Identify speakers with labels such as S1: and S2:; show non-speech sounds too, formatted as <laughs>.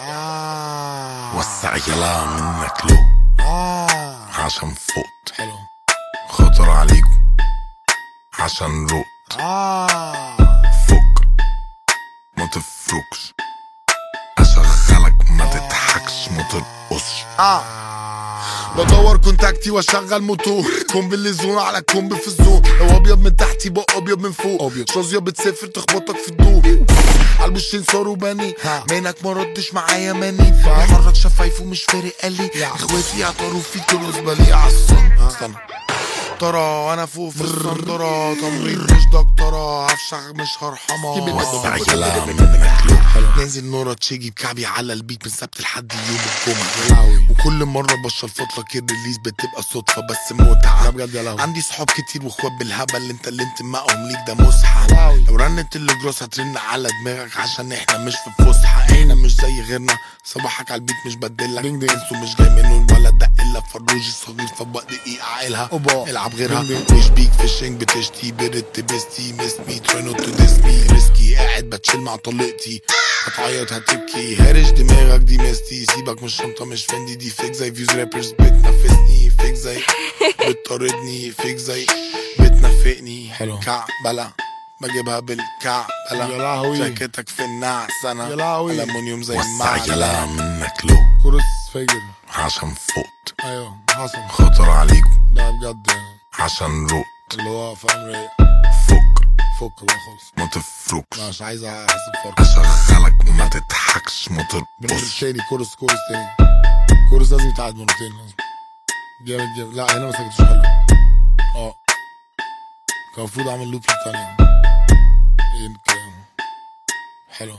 S1: آه.
S2: وسع يلا منك لو
S1: آه.
S2: عشان فوت
S1: حلو.
S2: خطر عليكم. عشان روت
S1: آه.
S2: فك. ما تفركش أشغلك ما تضحكش ما ترقصش.
S1: آه. بدور كونتاكتي وأشغل موتور. كومبليزون على كومب في الزون لو أبيض من تحت يبقى أبيض من فوق. أبيض. شازيه بتسافر تخبطك في الدور. عالبوشين صار وبني مينك ما ردش معايا ماني بحرك شفايفه مش فارق قال لي اخواتي اعتروا فيك بالنسبة لي عالصن استنى. ترى أنا فوق في السنترة تمريض مش دكتورة هفشخ مش
S2: لو
S1: ننزل نورا تشيجي بكعبي على البيت من سبت لحد يوم الجمعة. وكل مرة بشرفط لك الريليز بتبقى صدفة بس متعة. بجد يا عندي صحاب كتير واخوات بالهبل انت اللي انتمائهم ليك ده مسحة لو رنت الجروس هترن على دماغك عشان إحنا مش في فسحة. إحنا مش زي غيرنا. صباحك على البيت مش بدلك. انسو مش جاي منه الولد ده إلا فروجي فبقى دقيقة عيلها العب غيرها. مش بيك فيشنج بتشتي برت بستي مس مي تراي نوت تو ديس مي. ريسكي قاعد بتشيل مع طليقتي هتعيط هتبكي. هرش دماغك دي مستي. سيبك من الشنطة مش فندي. دي فيك زي فيوز رابرز بتنفسني فيك زي. <laughs> بتطاردني فيك زي. بتنفقني.
S3: حلو.
S1: كعبلة. بجيبها بالكعبلة.
S3: يا لهوي.
S1: جاكيتك في النعس أنا
S3: يا لهوي.
S1: ألمونيوم زي
S2: يلا منك لو
S3: كورس فجر
S2: عشان فوت
S3: أيوه حصل.
S2: خطر عليكم.
S3: ده بجد.
S2: عشان روت
S3: اللي هو فاهم رايق.
S2: فك.
S3: فك بقى خالص.
S2: ما تفركش
S3: مش عايز احس بفرق
S2: أشغلك ما تضحكش ما ترقصش.
S3: تاني كورس كورس تاني. كورس لازم يتعاد مرتين. جامد جامد. لا هنا ما سكتش حلو. آه. كان المفروض أعمل لوب إيه الكلام حلو.